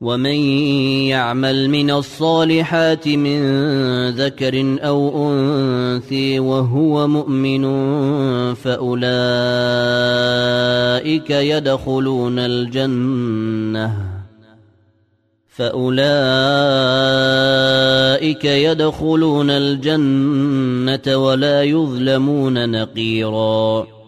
ومن يعمل من الصالحات من ذكر أو انثي وهو مؤمن فاولئك يدخلون الجنه فاولئك يدخلون الجنه ولا يظلمون نقيراً